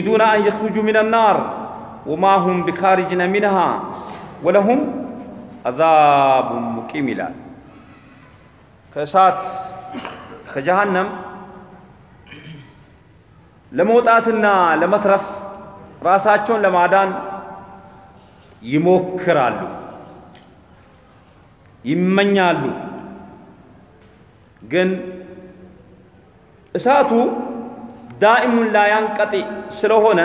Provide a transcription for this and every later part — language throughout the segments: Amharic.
يريدون أن يخرجوا من النار وما هم بخارجين منها ولهم عذاب مقيم ይላል ከእሳት ከጀሃነም ለመውጣትና ለመትረፍ ራሳቸውን ለማዳን ይሞክራሉ፣ ይመኛሉ። ግን እሳቱ ዳኢሙን ላያንቀጢ ስለሆነ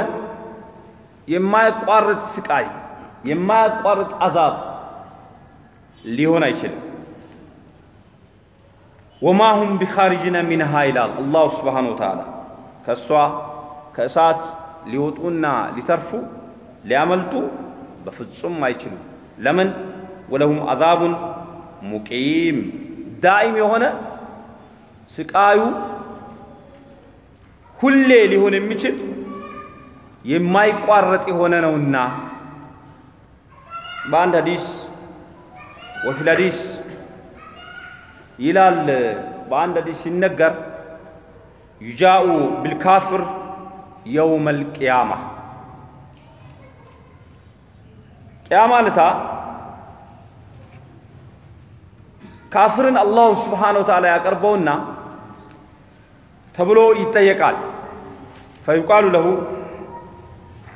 የማያቋርጥ ስቃይ የማያቋርጥ አዛብ ሊሆን አይችልም። ወማ ሁም ቢኻሪጅነ ሚንሃ ይላል አላሁ ስብሓነ ወተዓላ። ከእሷ ከእሳት ሊወጡና ሊተርፉ ሊያመልጡ በፍጹም አይችሉም። ለምን? ወለሁም አዛቡን ሙቂም ዳኢም የሆነ ስቃዩ ሁሌ ሊሆን የሚችል የማይቋረጥ የሆነ ነውና በአንድ ሐዲስ ወፊል ሐዲስ ይላል። በአንድ ሐዲስ ሲነገር ዩጃኡ ቢልካፍር የውመል ቅያማ ቅያማ ልታ ካፍርን አላሁ ስብሓነ ወተዓላ ያቀርበውና ተብሎ ይጠየቃል። ፈዩቃሉ ለሁ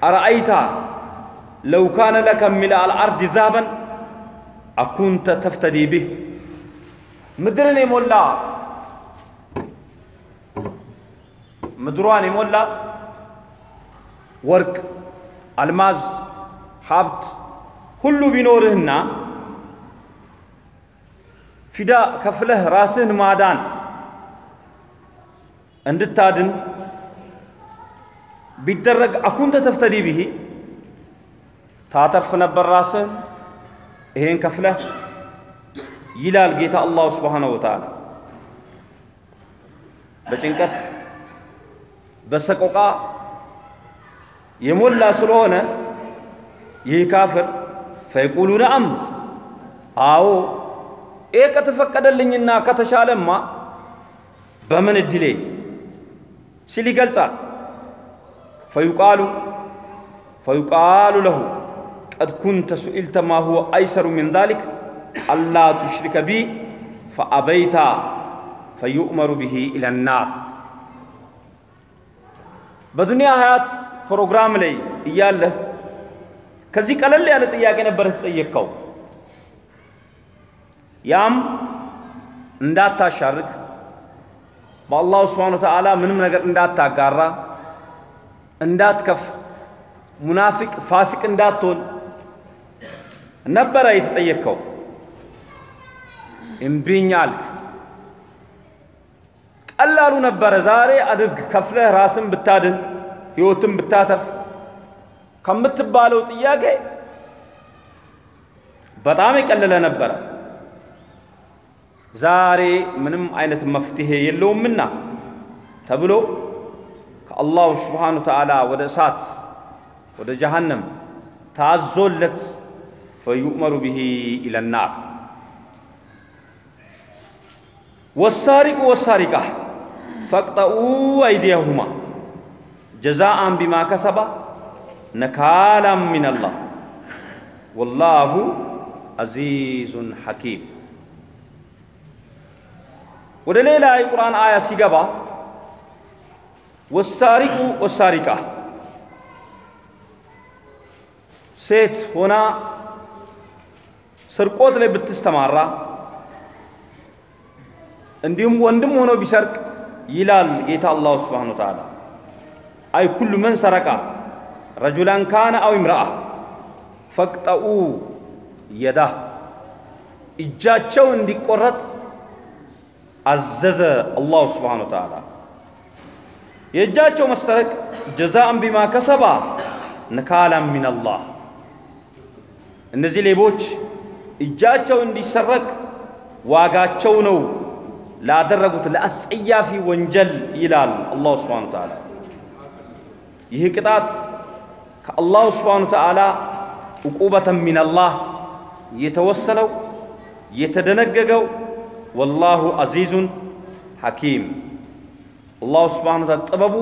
አረአይታ ለው ካነ ለከ ሚልአ አልአርድ ዛሀበን አኩንተ ተፍተዲ ቢህ ምድርን የሞላ ምድሯን የሞላ ወርቅ፣ አልማዝ፣ ሀብት ሁሉ ቢኖርህና ፊዳ ከፍለህ ራስህን ማዳን እንድታድን ቢደረግ አኩንተ ተፍተዲ ብሂ ታተርፍ ነበር ራስህን ይሄን ከፍለህ ይላል ጌታ አላሁ ስብሓነሁ ወተዓላ። በጭንቀት በሰቆቃ የሞላ ስለሆነ ይህ ካፍር ፈይቁሉ ነአም አዎ ይህ ከተፈቀደልኝና ከተሻለማ በምን እድሌ ሲል ይገልጻል። ፈዩቃሉ ፈዩቃሉ ለሁ ቀድ ኩንተ ሱኢልተ ማ ሁወ አይሰሩ ሚን ዛሊክ ألا تشرك بي فأبيت فيؤمر به إلى النار። በዱንያ ሀያት ፕሮግራም ላይ እያለህ ከዚህ ቀለል ያለ ጥያቄ ነበር የተጠየቅከው። ያም እንዳታሻርክ በአላሁ سبحانه وتعالى ምንም ነገር እንዳታጋራ፣ እንዳትከፍር፣ ሙናፊቅ ፋሲቅ እንዳትሆን ነበረ የተጠየቅከው። እምቢኝ አልክ። ቀላሉ ነበረ። ዛሬ አድርግ ከፍለህ ራስን ብታድን ሕይወትን ብታተርፍ ከምትባለው ጥያቄ በጣም የቀለለ ነበረ። ዛሬ ምንም አይነት መፍትሄ የለውምና ተብሎ ከአላሁ ስብሓነ ወተዓላ ወደ እሳት ወደ ጀሃነም ታዞለት ፈዩእመሩ ብሂ ኢለናር ወሳሪቁ ወሳሪቃ ፈቅጠኡ አይዲያሁማ ጀዛአን ቢማ ከሰባ ነካላም ሚነላህ ወላሁ አዚዙን ሐኪም። ወደ ሌላ የቁርአን አያ ሲገባ ወሳሪቁ ወሳሪቃ ሴት ሆና ስርቆት ላይ ብትስተማራ እንዲሁም ወንድም ሆኖ ቢሰርቅ ይላል ጌታ አላሁ ስብሓነ ወተዓላ። አይ ኩሉ መን ሰረቃ ረጁላን ካነ አው imra'a ፈቅጠኡ የዳህ እጃቸው እንዲቆረጥ አዘዘ አላሁ ስብሓነ ወተዓላ። የእጃቸው መሰረቅ ጀዛአን ቢማ ከሰባ ነካላን ሚነላህ። እነዚህ ሌቦች እጃቸው እንዲሰረቅ ዋጋቸው ነው ላደረጉት ለአስጸያፊ ወንጀል ይላል አላሁ ስብሓነ ወተዓላ። ይህ ቅጣት ከአላሁ ስብሓነ ወተዓላ ዕቁበተን ሚነላህ የተወሰነው የተደነገገው ወላሁ አዚዙን ሐኪም አላሁ ስብሓነ ወተዓላ ጥበቡ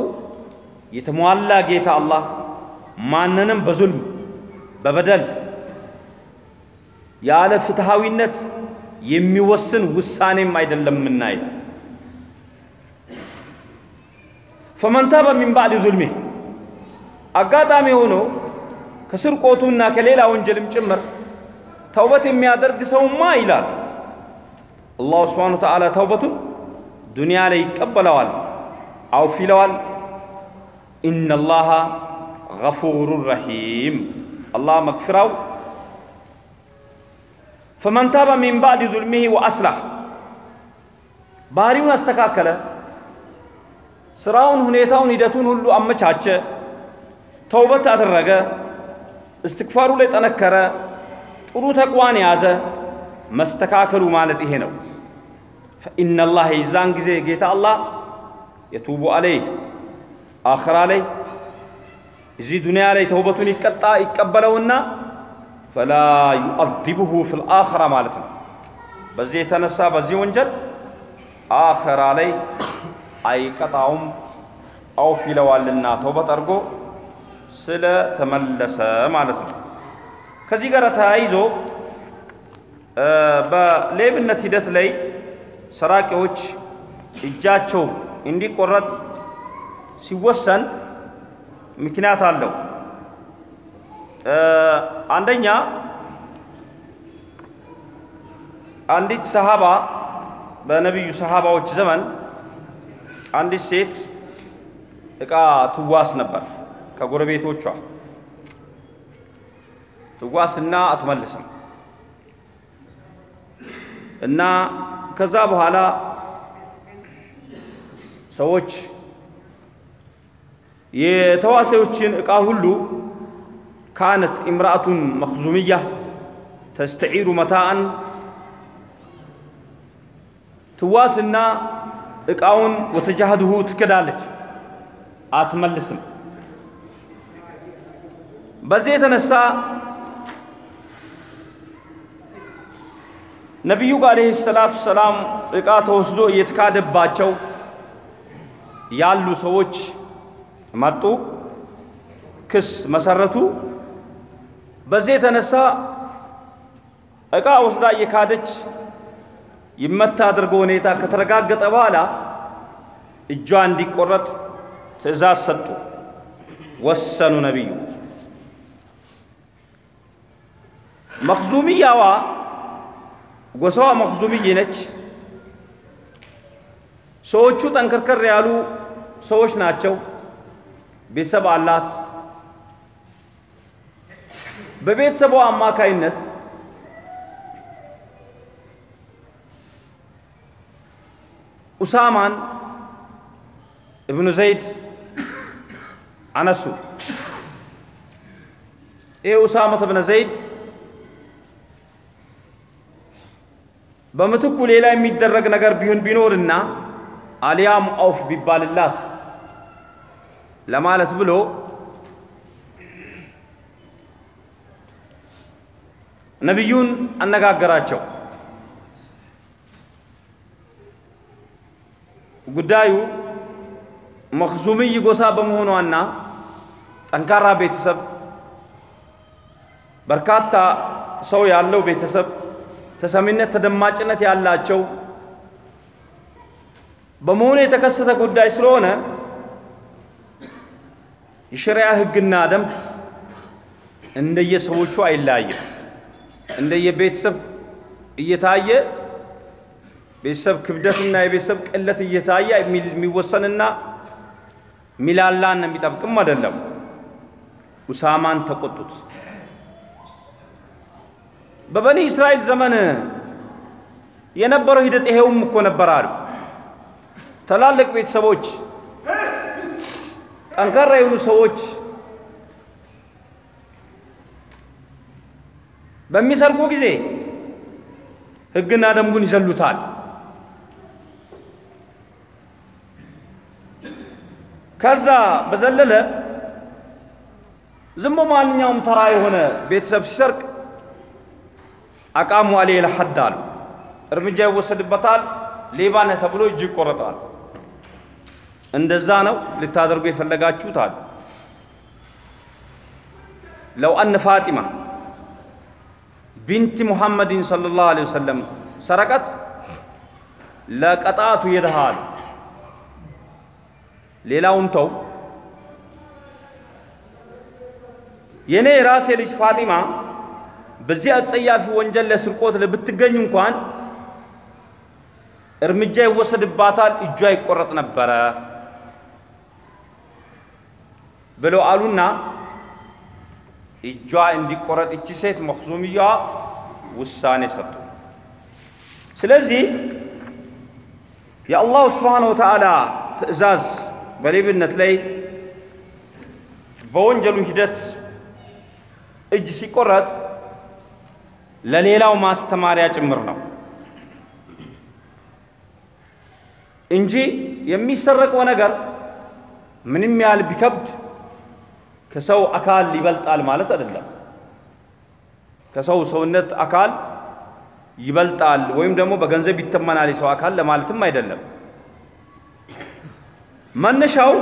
የተሟላ ጌታ አላህ ማንንም በዙልም በበደል ያለ ፍትሃዊነት የሚወስን ውሳኔም አይደለምና ይላል። ፈመን ታበ ሚን ባዕድ ዙልሚህ አጋጣሚ ሆኖ ከስርቆቱና ከሌላ ወንጀልም ጭምር ተውበት የሚያደርግ ሰውማ ይላል አላሁ ስብሓነ ወተዓላ ተውበቱን ዱንያ ላይ ይቀበለዋል፣ አውፍ ይለዋል። ኢነላሃ ገፉሩን ረሂም አላህ መግፍራው ፈመን ታበ ሚን ባዕድ ዙልሚህ ወአስላህ ባህሪውን አስተካከለ፣ ስራውን፣ ሁኔታውን፣ ሂደቱን ሁሉ አመቻቸ፣ ተውበት አደረገ፣ እስትግፋሩ ላይ ጠነከረ፣ ጥሩ ተቅዋን ያዘ። መስተካከሉ ማለት ይሄ ነው። ፈኢነላህ የዛን ጊዜ ጌታ አላህ የቱቡ አለይህ አኽራ ላይ እዚህ ዱንያ ላይ ተውበቱን ይቀጣ ይቀበለውና ፈላ ዩአዚብሁ ፊል አኽራ ማለት ነው። በዚህ የተነሳ በዚህ ወንጀል አኽራ ላይ አይቀጣውም፣ አውፍ ይለዋልና ተውበት አድርጎ ስለ ተመለሰ ማለት ነው። ከዚህ ጋር ተያይዞ በሌብነት ሂደት ላይ ሰራቂዎች እጃቸው እንዲቆረጥ ሲወሰን ምክንያት አለው። አንደኛ አንዲት ሰሃባ በነቢዩ ሰሃባዎች ዘመን አንዲት ሴት ዕቃ ትዋስ ነበር ከጎረቤቶቿ ትዋስና አትመልስም እና ከዛ በኋላ ሰዎች የተዋሳዮችን ዕቃ ሁሉ ካነት ኢምራአቱን መኽዙምያ ተስተዒሩ መታአን ትዋስና ዕቃውን ወተጃህድሁ ትክዳለች፣ አትመልስም። በዚህ የተነሳ ነቢዩ ዓለይሂ ሰላቱ ሰላም ዕቃ ተወስዶ እየተካደባቸው ያሉ ሰዎች መጡ፣ ክስ መሰረቱ። በዚህ የተነሳ ዕቃ ወስዳ እየካደች ይመታ አድርገው ሁኔታ ከተረጋገጠ በኋላ እጇ እንዲቆረጥ ትእዛዝ ሰጡ፣ ወሰኑ ነቢዩ። መኽዙምያዋ ጎሳዋ መኽዙምይ ነች። ሰዎቹ ጠንከርከር ያሉ ሰዎች ናቸው። ቤተሰብ አላት። በቤተሰቧ አማካይነት ኡሳማን እብኑ ዘይድ አነሱ። ይህ ኡሳመት እብነ ዘይድ በምትኩ ሌላ የሚደረግ ነገር ቢሆን ቢኖርና አሊያም አውፍ ቢባልላት ለማለት ብሎ ነቢዩን አነጋገራቸው። ጉዳዩ መኽዙምይ ጎሳ በመሆኗና ጠንካራ ቤተሰብ፣ በርካታ ሰው ያለው ቤተሰብ፣ ተሰሚነት፣ ተደማጭነት ያላቸው በመሆኑ የተከሰተ ጉዳይ ስለሆነ የሸሪያ ሕግና ደንብ እንደየሰዎቹ አይለያይም። እንደየቤተሰብ እየታየ ቤተሰብ ክብደትና የቤተሰብ ቅለት እየታየ የሚወሰንና ሚላላና የሚጠብቅም አይደለም። ኡሳማን ተቆጡት። በበኒ እስራኤል ዘመን የነበረው ሂደት ይሄውም እኮ ነበር አሉ። ትላልቅ ቤተሰቦች፣ ጠንካራ የሆኑ ሰዎች በሚሰርቁ ጊዜ ሕግና ደንቡን ይዘሉታል። ከዛ በዘለለ ዝም ማንኛውም ተራ የሆነ ቤተሰብ ሲሰርቅ አቃሙ አሌ ለሐድ አሉ። እርምጃ ይወሰድበታል። ሌባ ነህ ተብሎ እጅ ይቆረጣል። እንደዛ ነው ልታደርጉ የፈለጋችሁት አሉ። ለው አነ ፋጢማ ቢንቲ ሙሐመድን ሰለላሁ ዐለይሂ ወሰለም ሰረቀት ለቀጣቱ የድሃ አሉ። ሌላውን ተው። የእኔ የራሴ ልጅ ፋጢማ በዚህ አጸያፊ ወንጀል ለስርቆት ብትገኝ እንኳን እርምጃ ይወሰድባታል፣ እጇ ይቆረጥ ነበረ ብለው አሉና እጇ እንዲቆረጥ እቺ ሴት መክዙምያዋ ውሳኔ ሰጡ። ስለዚህ የአላሁ ስብሓነሁ ወተዓላ ትዕዛዝ በሌብነት ላይ በወንጀሉ ሂደት እጅ ሲቆረጥ ለሌላው ማስተማሪያ ጭምር ነው እንጂ የሚሰረቀው ነገር ምንም ያህል ቢከብድ ከሰው አካል ይበልጣል ማለት አይደለም። ከሰው ሰውነት አካል ይበልጣል ወይም ደግሞ በገንዘብ ይተመናል የሰው አካል ለማለትም አይደለም። መነሻው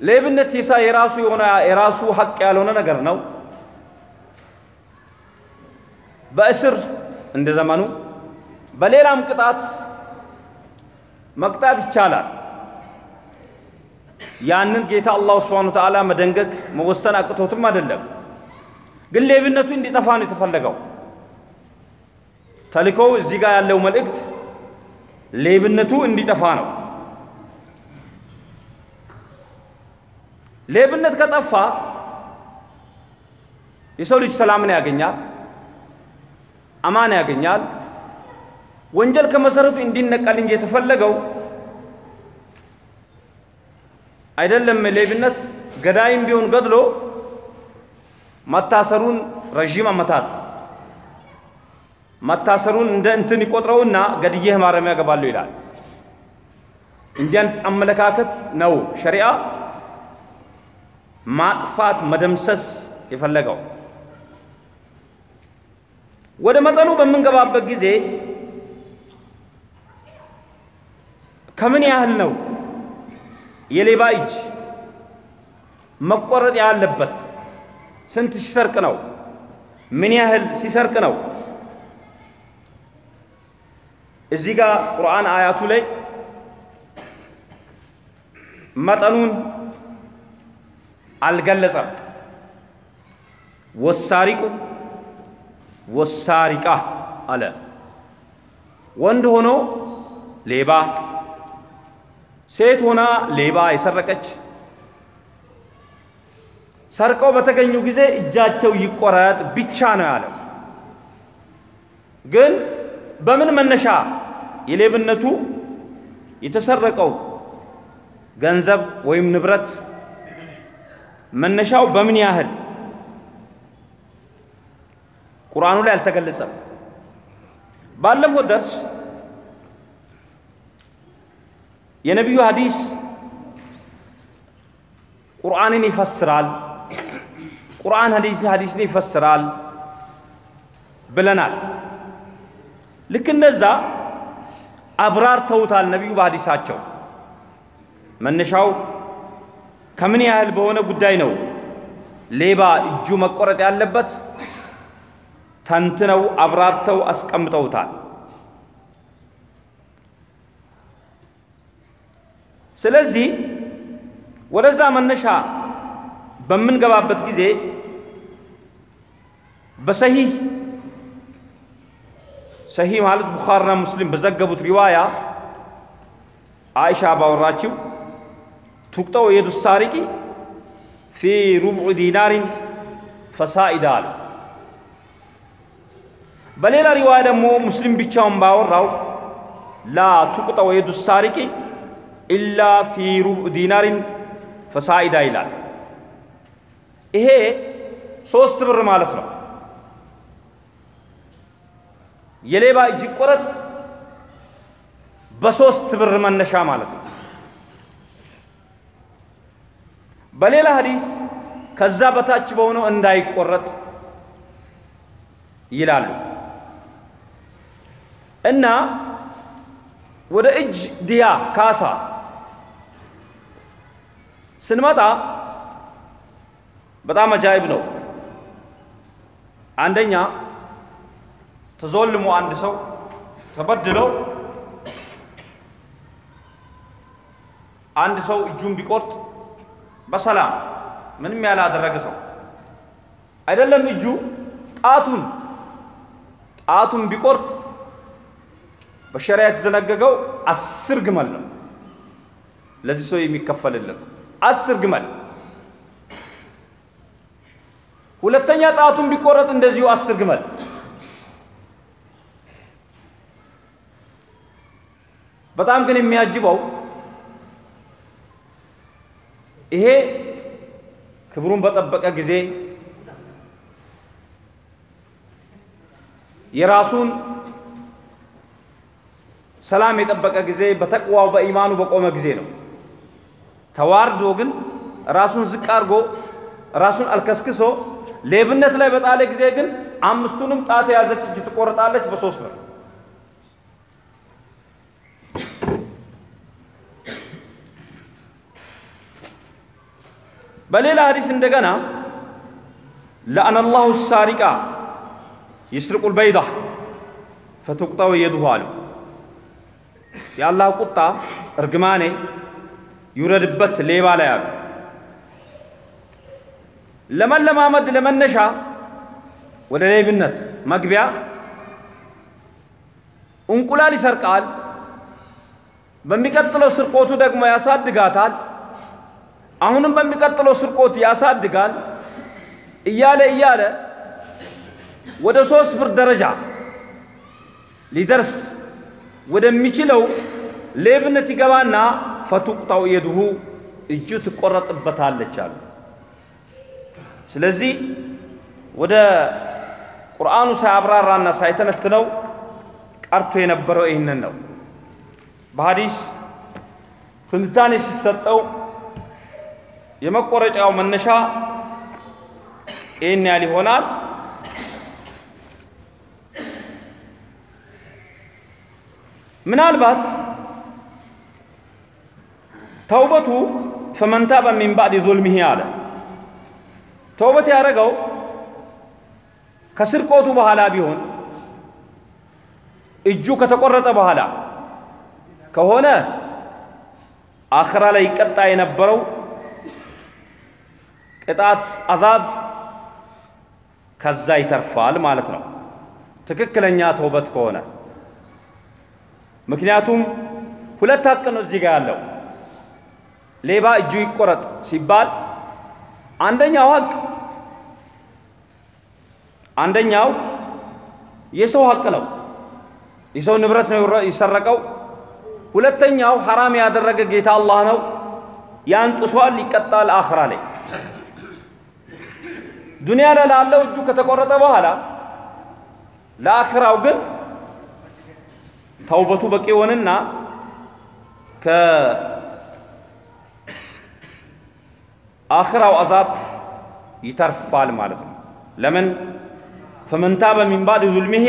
ሌብነት የራሱ የሆነ የራሱ ሀቅ ያልሆነ ነገር ነው። በእስር እንደ ዘመኑ በሌላም ቅጣት መቅጣት ይቻላል። ያንን ጌታ አላሁ ስብሓነ ወተዓላ መደንገግ መወሰን አቅቶትም አይደለም። ግን ሌብነቱ እንዲጠፋ ነው የተፈለገው። ተልእኮው እዚህ ጋር ያለው መልእክት ሌብነቱ እንዲጠፋ ነው። ሌብነት ከጠፋ የሰው ልጅ ሰላምን ያገኛል፣ አማን ያገኛል። ወንጀል ከመሰረቱ እንዲነቀል እንጂ የተፈለገው አይደለም። ሌብነት ገዳይም ቢሆን ገድሎ መታሰሩን ረዥም ዓመታት መታሰሩን እንደ እንትን ይቆጥረውና ገድዬህ ማረሚያ ገባለሁ ይላል። እንዲያን አመለካከት ነው ሸሪዓ ማጥፋት መደምሰስ የፈለገው። ወደ መጠኑ በምንገባበት ጊዜ ከምን ያህል ነው የሌባ እጅ መቆረጥ ያለበት? ስንት ሲሰርቅ ነው? ምን ያህል ሲሰርቅ ነው? እዚህ ጋር ቁርአን አያቱ ላይ መጠኑን አልገለጸም። ወሳሪቁ ወሳሪቃ አለ። ወንድ ሆኖ ሌባ፣ ሴት ሆና ሌባ የሰረቀች ሰርቀው በተገኙ ጊዜ እጃቸው ይቆረጥ ብቻ ነው ያለው። ግን በምን መነሻ የሌብነቱ የተሰረቀው ገንዘብ ወይም ንብረት መነሻው በምን ያህል ቁርአኑ ላይ አልተገለጸም። ባለፈው ደርስ የነቢዩ ሐዲስ ቁርአንን ይፈስራል፣ ቁርአን ሐዲስን ይፈስራል ብለናል። ልክ እንደዛ አብራርተውታል ነቢዩ በሐዲሳቸው መነሻው ከምን ያህል በሆነ ጉዳይ ነው ሌባ እጁ መቆረጥ ያለበት ተንትነው አብራርተው አስቀምጠውታል። ስለዚህ ወደዛ መነሻ በምንገባበት ጊዜ በሰሂህ ሰሂህ ማለት ቡኻሪና ሙስሊም በዘገቡት ሪዋያ አይሻ ባወራችው ቱቅጠው የዱ ሳሪቂ ፊ ሩብዑ ዲናሪን ፈሳኢዳ አለ። በሌላ ሪዋያ ደግሞ ሙስሊም ብቻውን ባወራው ላ ቱቅጠው የዱ ሳሪቂ ኢላ ፊ ሩብዑ ዲናሪን ፈሳኢዳ ይላል። ይሄ ሶስት ብር ማለት ነው። የሌባ እጅ ይቆረጥ በሶስት ብር መነሻ ማለት ነው። በሌላ ሐዲስ ከዛ በታች በሆነው እንዳይቆረጥ ይላሉ እና ወደ እጅ ድያ ካሳ ስንመጣ በጣም አጃይብ ነው። አንደኛ ተዞልሞ አንድ ሰው ተበድለው አንድ ሰው እጁን ቢቆርጥ በሰላም ምንም ያላደረገ ሰው አይደለም እጁ ጣቱን ጣቱን ቢቆርጥ በሸሪያ የተደነገገው አስር ግመል ነው። ለዚህ ሰው የሚከፈልለት አስር ግመል። ሁለተኛ ጣቱን ቢቆረጥ እንደዚሁ አስር ግመል። በጣም ግን የሚያጅበው ይሄ ክብሩን በጠበቀ ጊዜ የራሱን ሰላም የጠበቀ ጊዜ በተቅዋው በኢማኑ በቆመ ጊዜ ነው። ተዋርዶ ግን ራሱን ዝቅ አድርጎ ራሱን አልከስክሶ ሌብነት ላይ በጣለ ጊዜ ግን አምስቱንም ጣት የያዘች እጅ ትቆረጣለች በሶስት ብር። በሌላ ሐዲስ እንደገና ለአነ ላሁ ሳሪቃ ይስርቁል በይዳ ፈቱቅጠው የዱሁ አሉ። የአላህ ቁጣ እርግማኔ ይውረድበት ሌባ ላይ አሉ። ለመለማመድ ለመነሻ ወደ ሌብነት መግቢያ እንቁላል ይሰርቃል። በሚቀጥለው ስርቆቱ ደግሞ ያሳድጋታል። አሁንም በሚቀጥለው ስርቆት ያሳድጋል እያለ እያለ ወደ ሶስት ብር ደረጃ ሊደርስ ወደሚችለው ሌብነት ይገባና ፈቱቅጣው የድሁ እጁ ትቆረጥበታለች አሉ። ስለዚህ ወደ ቁርአኑ ሳያብራራና ሳይተነትነው ቀርቶ የነበረው ይህንን ነው። በሐዲስ ትንታኔ ሲሰጠው የመቆረጫው መነሻ ይህን ያህል ይሆናል። ምናልባት ተውበቱ ፈመን ታበ ሚን ባዕድ አለ። ተውበት ያደረገው ከስርቆቱ በኋላ ቢሆን እጁ ከተቆረጠ በኋላ ከሆነ አኽራ ላይ ይቀጣ የነበረው ቅጣት አዛብ ከዛ ይተርፋል ማለት ነው። ትክክለኛ ተውበት ከሆነ ምክንያቱም ሁለት ሀቅ ነው እዚህ ጋር ያለው። ሌባ እጁ ይቆረጥ ሲባል አንደኛው ሀቅ አንደኛው የሰው ሀቅ ነው፣ የሰው ንብረት ነው የሰረቀው። ሁለተኛው ሐራም ያደረገ ጌታ አላህ ነው፣ ያን ጥሷል፣ ይቀጣል አኽራ ላይ። ዱንያ ላይ ላለው እጁ ከተቆረጠ በኋላ ለአኽራው ግን ተውበቱ በቂ ሆንና ከአኽራው አዛብ ይተርፋል ማለት ነው። ለምን ፈመን ታበ ሚን ባዕድ ዙልሚሂ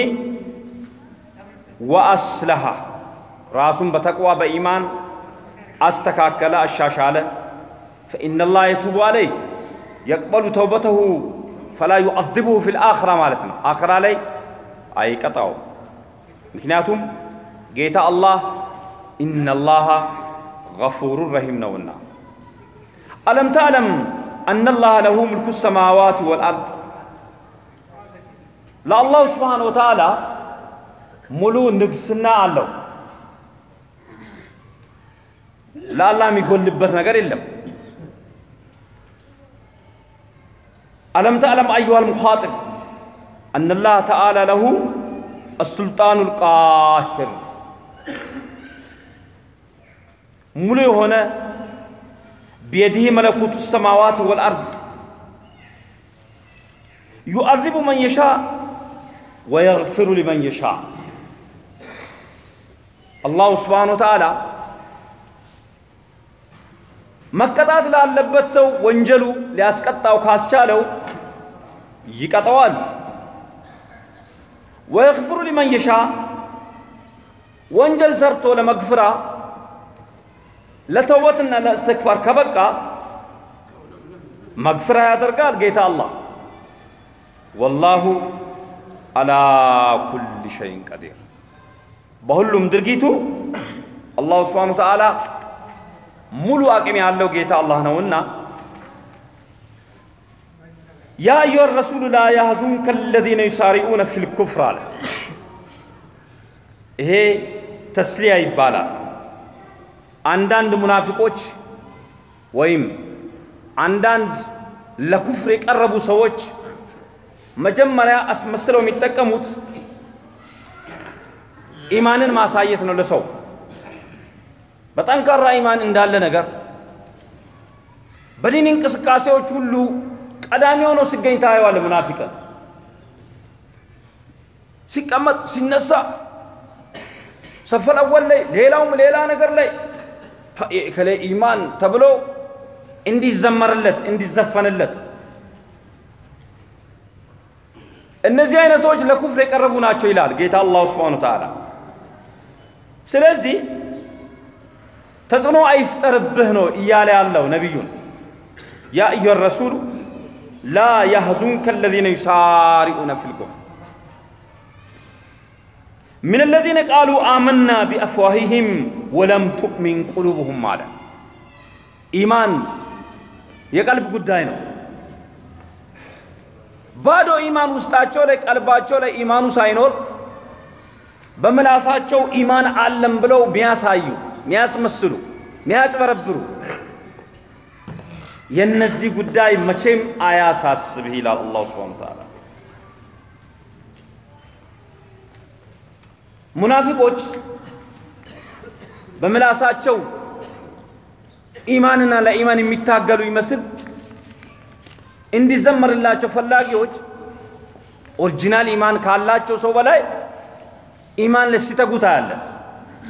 ወአስለሃ ራሱን በተቅዋ በኢማን አስተካከለ፣ አሻሻለ ፈኢነላህ የቱቡ አለይህ የቅበሉ ተውበተሁ ፈላ ዩዐዝብሁ ፊል አኽራ ማለት ነው። አኽራ ላይ አይቀጣው። ምክንያቱም ጌታ አላህ ኢነላሃ ገፉሩን ረሂም ነውና። አለም ተዕለም አነላህ ለሁ ሙልኩ ሰማዋት ወልአርድ ለአላሁ ስብሓነ ወተዓላ ሙሉ ንግስና አለው። ለአላህ የሚጎልበት ነገር የለም። ألم تعلم أيها المخاطب أن الله تعالى له السلطان القاهر ሙሉ የሆነ ቢየዲህ መለኩቱ ሰማዋት ወልአርድ ዩዐዚቡ መን የሻ ወየግፊሩ ሊመን የሻ አላሁ ስብሓነ ወተዓላ መቀጣት ላለበት ሰው ወንጀሉ ሊያስቀጣው ካስቻለው ይቀጠዋል። ወየግፍሩ ሊመን የሻ ወንጀል ሰርቶ ለመግፍራ ለተውበትና ለእስትግፋር ከበቃ መግፍራ ያደርጋል ጌታ አላህ። ወላሁ አላ ኩል ሸይን ቀዲር። በሁሉም ድርጊቱ አላሁ ስብሓነሁ ወተዓላ ሙሉ አቅም ያለው ጌታ አላህ ነውና ያ አዩሃ ረሱሉ ላ ያህዙንከ አለዚነ ዩሳሪኡነ ፊል ኩፍር አለ። ይሄ ተስሊያ ይባላል። አንዳንድ ሙናፊቆች ወይም አንዳንድ ለኩፍር የቀረቡ ሰዎች መጀመሪያ አስመስለው የሚጠቀሙት ኢማንን ማሳየት ነው ለሰው በጠንካራ ኢማን እንዳለ ነገር በዲን እንቅስቃሴዎች ሁሉ ቀዳሚ ሆኖ ሲገኝ ታየዋለ። ሙናፊቅን ሲቀመጥ ሲነሳ ሰፈል አወል ላይ ሌላውም ሌላ ነገር ላይ ከሌ ኢማን ተብሎ እንዲዘመርለት እንዲዘፈንለት። እነዚህ አይነቶች ለኩፍር የቀረቡ ናቸው ይላል ጌታ አላሁ ስብሓነሁ ወተዓላ። ስለዚህ ተጽዕኖ አይፍጠርብህ ነው እያለ ያለው ነቢዩን። ያ አዩሃ ረሱሉ ላ ያህዙንከ አለዚነ ዩሳሪኡነ ፊል ኩፍር ምን አለዚነ ቃሉ አመና ቢአፍዋሂሂም ወለም ቱእሚን ቁሉብሁም አለ። ኢማን የቀልብ ጉዳይ ነው። ባዶ ኢማን ውስጣቸው ላይ ቀልባቸው ላይ ኢማኑ ሳይኖር በምላሳቸው ኢማን አለም ብለው ሚያሳዩ ሚያስመስሉ ሚያጭበረብሩ የነዚህ ጉዳይ መቼም አያሳስብህ ይላል አላሁ ስብሓነሁ ወተዓላ። ሙናፊቆች በምላሳቸው ኢማንና ለኢማን የሚታገሉ ይመስል እንዲዘመርላቸው ፈላጊዎች original ኢማን ካላቸው ሰው በላይ ኢማን ሲተጉታ ያለ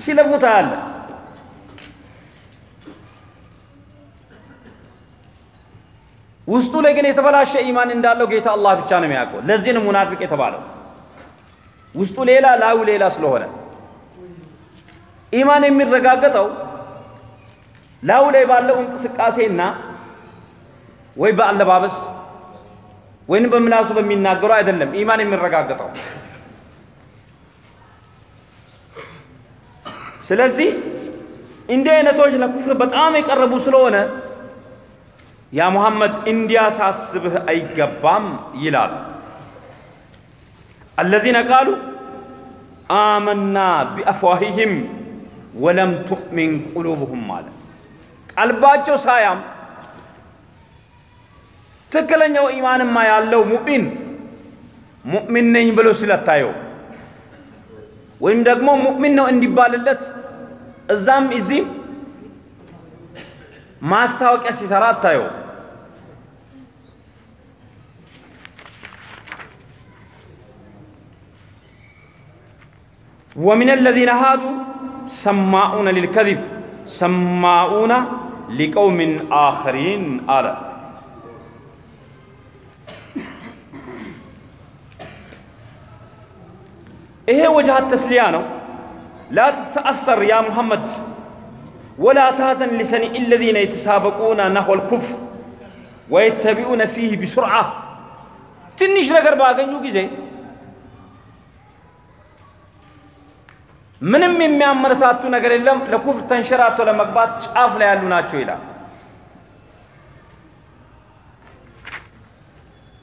ሲለፉታ ያለ ውስጡ ላይ ግን የተበላሸ ኢማን እንዳለው ጌታ አላህ ብቻ ነው የሚያውቀው። ለዚህ ነው ሙናፊቅ የተባለው። ውስጡ ሌላ ላዩ ሌላ ስለሆነ ኢማን የሚረጋገጠው ላዩ ላይ ባለው እንቅስቃሴና ወይ በአለባበስ ወይም በምላሱ በሚናገረው አይደለም። ኢማን የሚረጋገጠው ስለዚህ እንዲህ አይነቶች ለኩፍር በጣም የቀረቡ ስለሆነ ያ ሙሐመድ እንዲያሳስብህ አይገባም ይላል። አለዚነ ቃሉ አመና ቢአፍዋሂህም ወለም ቱእሚን ቁሉብሁም አለ። ቀልባቸው ሳያም ትክክለኛው ኢማንማ ያለው ሙእሚን ሙእሚን ነኝ ብሎ ስለታየው ወይም ደግሞ ሙእሚን ነው እንዲባልለት እዛም እዚህም ማስታወቂያ ሲሰራ አታየው። ወሚን አለዚነ ሃዱ ሰማኡነ ሊልከዚብ ሰማኡነ ሊቀውሚን አኸሪን አለ። ይሄ ወጅሃት ተስሊያ ነው። ላ ተተአሰር ያ ሙሐመድ ወላ ታዘን ሊሰኒ አለዚነ የተሳበቁነ ናሕወል ኩፍር ወየተቢኡነ ፊህ ቢሱርዓ ትንሽ ነገር ባገኙ ጊዜ ምንም የሚያመነታቱ ነገር የለም ለኩፍር ተንሸራቶ ለመግባት ጫፍ ላይ ያሉ ናቸው ይላል።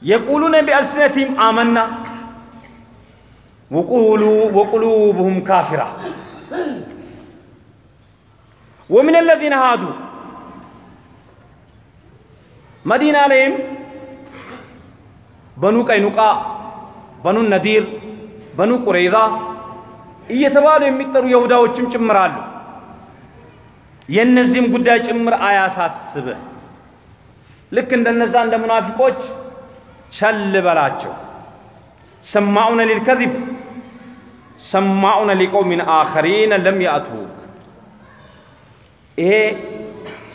የቁሉነ ቢአልሲነቲም አመና ወቁሉብሁም ካፊራ ወሚን አለዚነ ሃዱ መዲና ላይም በኑ ቀይኑቃ፣ በኑ ነዲር፣ በኑ ቁረይዛ እየተባሉ የሚጠሩ የሁዳዎችም ጭምር አሉ። የእነዚህም ጉዳይ ጭምር አያሳስብህ። ልክ እንደነዛ እንደ ሙናፊቆች ቸል በላቸው። ሰማዑነ ሊልከዚብ ሰማዑነ ሊቀውሚን አኸሪነ ለም ያእቱክ። ይሄ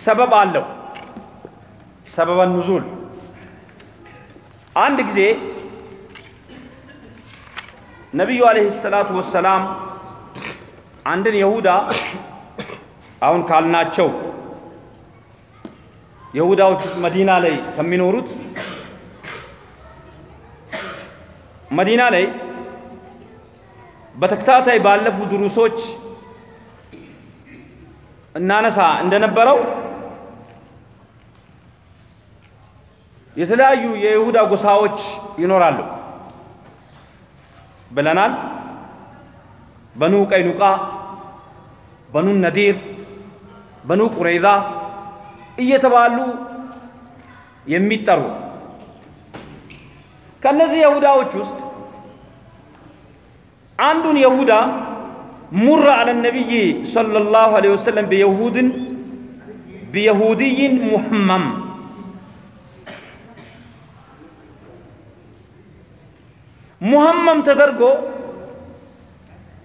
ሰበብ አለው። ሰበበ ኑዙል አንድ ጊዜ ነቢዩ ዓለይሂ ሰላቱ ወሰላም አንድን የሁዳ አሁን ካልናቸው የሁዳዎች ውስጥ መዲና ላይ ከሚኖሩት መዲና ላይ በተከታታይ ባለፉ ድሩሶች እናነሳ እንደነበረው የተለያዩ የይሁዳ ጎሳዎች ይኖራሉ ብለናል። በኑ ቀይኑቃ፣ በኑ ነዲር፣ በኑ ቁረይዛ እየተባሉ የሚጠሩ ከነዚህ የሁዳዎች ውስጥ አንዱን የሁዳ ሙረ አለ ነቢይ ሰለላሁ ዐለይሂ ወሰለም ቢየሁድን ቢየሁድይን ሙሐመም ሙሐመም ተደርጎ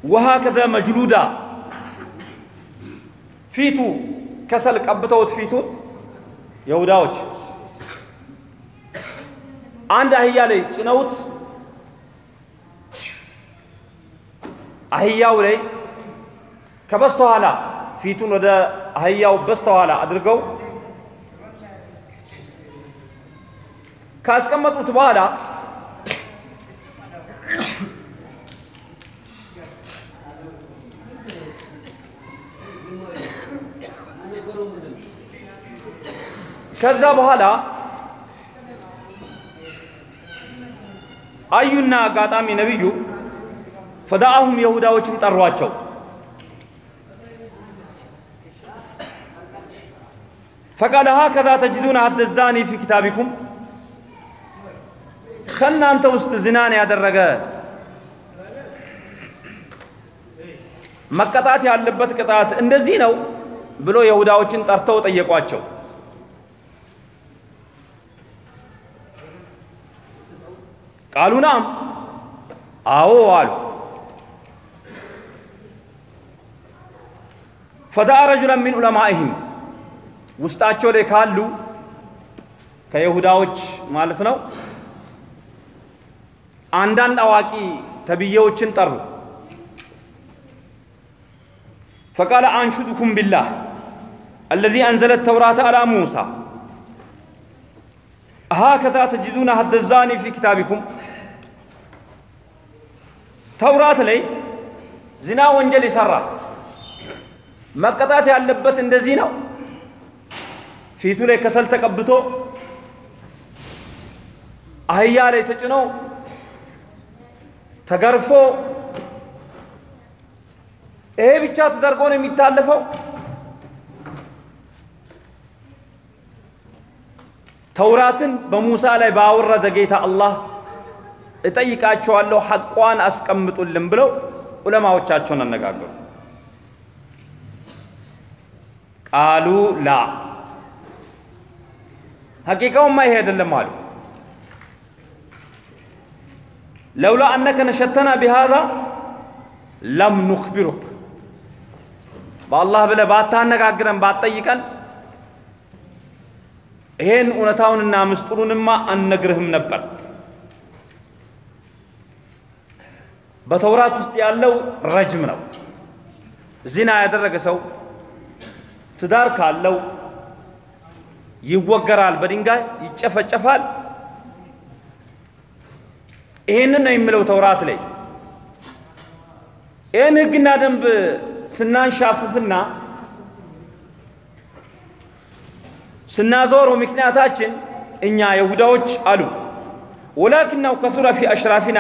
ወሀከዘ መጅሉዳ ፊቱ ከሰል ቀብተውት ፊቱን የሁዳዎች አንድ አህያ ላይ ጭነውት አህያው ላይ ከበስተኋላ ፊቱን ወደ አህያው በስተኋላ አድርገው ካስቀመጡት በኋላ ከዛ በኋላ አዩና አጋጣሚ ነቢዩ ፈዳአሁም የሁዳዎችን ጠሯቸው። ፈቃለ ሀከዛ ተጅዱን ሀደዛኒ ፊ ኪታቢኩም ከእናንተ ውስጥ ዝናን ያደረገ መቀጣት ያለበት ቅጣት እንደዚህ ነው ብሎ የሁዳዎችን ጠርተው ጠየቋቸው። ቃሉ ናም አዎ አሉ። ፈዳአ ረጁለን ሚን ዑለማኢህም ውስጣቸው ላይ ካሉ ከይሁዳዎች ማለት ነው አንዳንድ አዋቂ ተብዬዎችን ጠሩ። ፈቃለ አንሹድኩም ቢላህ አለዚ አንዘለ ተውራተ አላ ሙሳ ሀከዛ ተጅዱነ ሀደዛኒ ፊ ኪታቢኩም ተውራት ላይ ዝና ወንጀል ይሰራ መቀጣት ያለበት እንደዚህ ነው። ፊቱ ላይ ከሰል ተቀብቶ አህያ ላይ ተጭኖ ተገርፎ ይሄ ብቻ ተደርጎ ነው የሚታለፈው። ተውራትን በሙሳ ላይ ባወረደ ጌታ አላህ እጠይቃቸዋለሁ ሐቋን አስቀምጡልን ብለው ዑለማዎቻቸውን አነጋገሩ። ቃሉ ላ ሐቂቃውማ ይሄ አይደለም አሉ። ለውላ አነከ ነሸተና ቢሃዛ ለም ኑኽቢሩክ በአላህ ብለህ ባታነጋግረን ባትጠይቀን ይሄን እውነታውንና ምስጢሩንማ አንነግርህም ነበር። በተውራት ውስጥ ያለው ረጅም ነው። ዚና ያደረገ ሰው ትዳር ካለው ይወገራል፣ በድንጋይ ይጨፈጨፋል። ይሄንን ነው የሚለው ተውራት ላይ። ይህን ህግና ደንብ ስናንሻፍፍና ስናዞረው ምክንያታችን እኛ ይሁዳዎች አሉ ወላኪናው ከሱረ ፊ አሽራፊና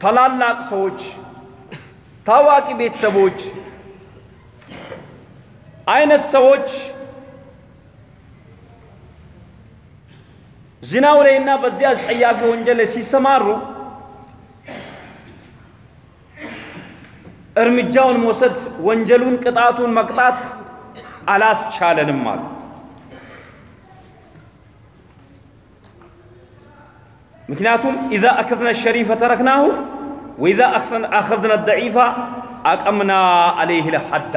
ታላላቅ ሰዎች፣ ታዋቂ ቤተሰቦች አይነት ሰዎች ዝናው ላይና በዚያ አስጸያፊ ወንጀል ላይ ሲሰማሩ እርምጃውን መውሰድ ወንጀሉን ቅጣቱን መቅጣት አላስቻለንም አሉ። ምክንያቱም ኢዛ አከዝነ ሸሪፈ ተረክናሁ ወኢዛ አከዝነ ደዒፋ አቀምና አለይህ ለሐዳ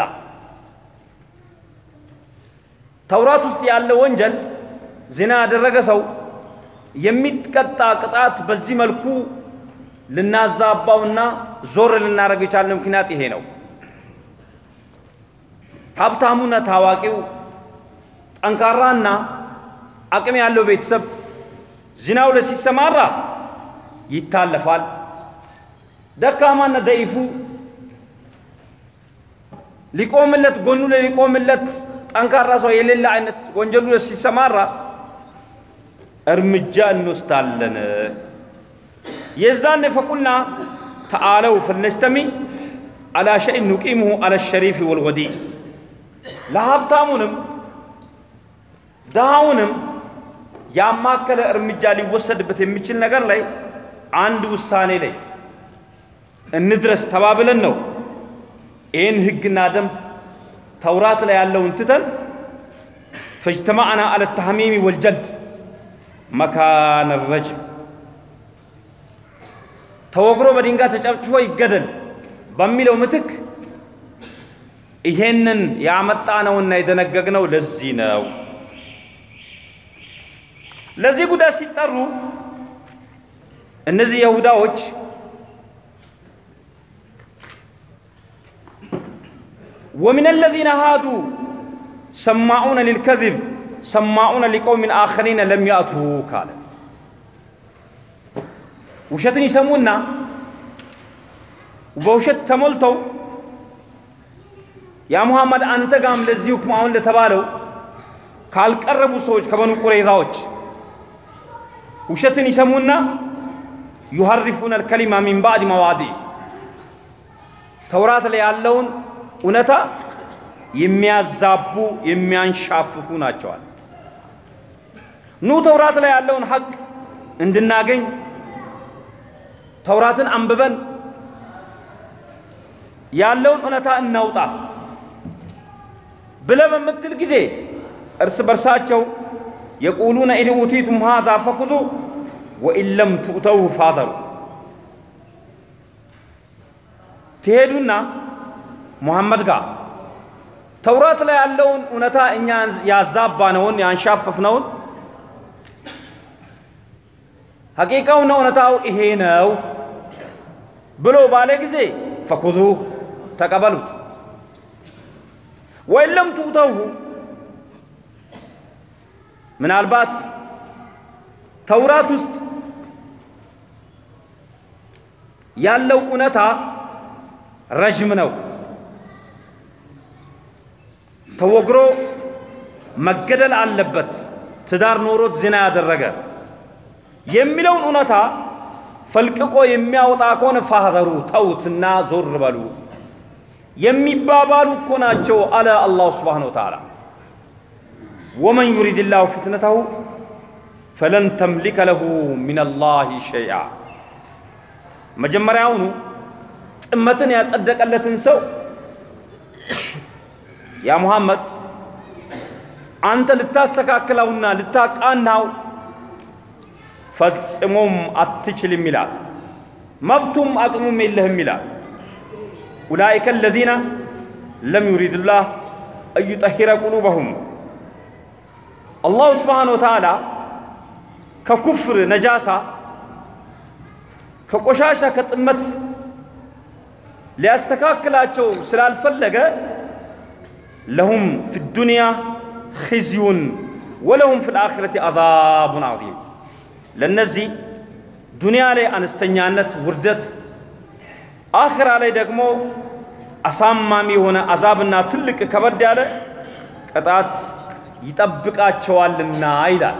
ተውራት ውስጥ ያለ ወንጀል ዜና ያደረገ ሰው የሚቀጣ ቅጣት በዚህ መልኩ ልናዛባውና ዞር ልናደርግ የቻልነው ምክንያት ይሄ ነው። ሀብታሙና ታዋቂው ጠንካራና አቅም ያለው ቤተሰብ ዚናው ላይ ሲሰማራ ይታለፋል። ደካማና ደኢፉ ሊቆምለት ጎኑ ላይ ሊቆምለት ጠንካራ ሰው የሌለ አይነት ወንጀሉ ላይ ሲሰማራ እርምጃ እንወስዳለን። የዛኔ ፈቁልና ተአለው ፈልነጅተሚ አላ ሸይን ኑቂሙሁ አለ ሸሪፊ ወልወዲ ለሀብታሙንም ድሃውንም ያማከለ እርምጃ ሊወሰድበት የሚችል ነገር ላይ አንድ ውሳኔ ላይ እንድረስ ተባብለን ነው ይህን ህግና ደንብ ተውራት ላይ ያለውን ትተን ፈጅተማዕና አለ ተሐሚሚ ወልጀልድ መካነ ረጅም ተወግሮ በድንጋይ ተጨፍጭፎ ይገደል በሚለው ምትክ ይሄንን ያመጣነውና የደነገግነው ለዚህ ነው። ለዚህ ጉዳይ ሲጠሩ እነዚህ ይሁዳዎች ومن الذين هادوا سماعون للكذب سماعون لقوم آخرين لم يأتوا قال ውሸትን ይሰሙና በውሸት ተሞልተው ያ ሙሐመድ አንተ ጋም ለዚህ ሁክም አሁን ለተባለው ካልቀረቡ ሰዎች ከበኑ ቁረይዛዎች ውሸትን ይሰሙና ዩሐሪፉን አልከሊማ ሚን ባዕድ መዋዲ ተውራት ላይ ያለውን እውነታ የሚያዛቡ የሚያንሻፍፉ ናቸዋል። ኑ ተውራት ላይ ያለውን ሐቅ እንድናገኝ ተውራትን አንብበን ያለውን እውነታ እናውጣ ብለ በምትል ጊዜ እርስ በርሳቸው يقولون إن أوتيتم هذا فخذوه وإن لم تؤتوه فاحذروا ትሄዱና ሙሐመድ ጋር ተውራት ላይ ያለውን እውነታ እኛ ያዛባነውን ያንሻፈፍነውን ሐቂቃውና እውነታው ይሄ ነው ብሎ ባለ ጊዜ فخذوه ተቀበሉት። ወይም ለም ትኡተውሁ ምናልባት ተውራት ውስጥ ያለው እውነታ ረዥም ነው፣ ተወግሮ መገደል አለበት፣ ትዳር ኖሮት ዜና ያደረገ የሚለውን እውነታ ፈልቅቆ የሚያወጣ ከሆነ ፋዘሩ ተውትና ዞር በሉ የሚባባሉ እኮ ናቸው አለ አላሁ ስብሓነሁ ወተዓላ። ወመን ዩሪድ ላሁ ፊትነተሁ ፈለን ተምሊከ ለሁ ሚነላሂ ሸይአ። መጀመሪያውኑ ጥመትን ያጸደቀለትን ሰው ያ ሙሐመድ አንተ ልታስተካክለውና ልታቃናው ፈጽሞም አትችልም ይላል። መብቱም አቅሙም የለህም ይላል። ኡላኢከ አለዚነ ለም ዩሪድላህ አዩጠሂረ ቁሉበሁም አላሁ ስብሓነ ወተዓላ ከኩፍር ነጃሳ ከቆሻሻ ከጥመት ሊያስተካክላቸው ስላልፈለገ ለሁም ፊ ዱንያ ኺዝዩን ወለሁም ፊ ልአኺረቲ አዛቡን ዐዚም። ለእነዚህ ዱንያ ላይ አነስተኛነት ውርደት፣ አኽራ ላይ ደግሞ አሳማሚ የሆነ አዛብና ትልቅ ከበድ ያለ ቅጣት ይጠብቃቸዋልና ይላል።